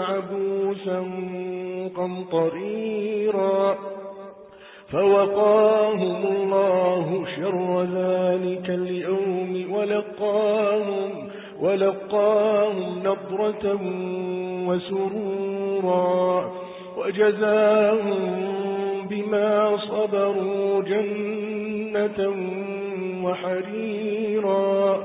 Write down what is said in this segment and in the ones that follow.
عبوسا قمطريرا فوقاهم الله شر ذلك اليوم ولقاهم, ولقاهم نضرة وسرورا وجزاهم بما صبروا جنة وحريرا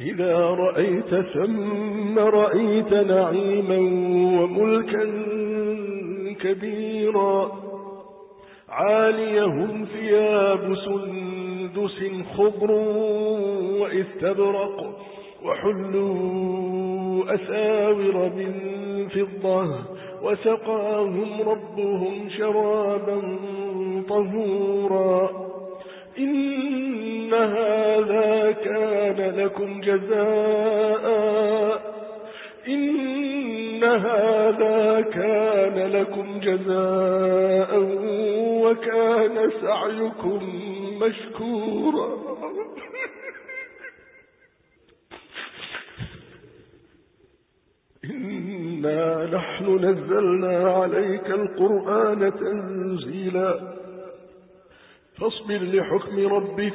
إذا رأيت ثم رأيت نعيما وملكا كبيرا عاليهم ثياب سندس خضر وإستبرق وحلوا أساور من فضة وسقاهم ربهم شرابا طهورا كان لكم جزاء إن هذا كان لكم جزاء وكان سعيكم مشكورا. إنا نحن نزلنا عليك القرآن تنزيلا. فاصبر لحكم ربك.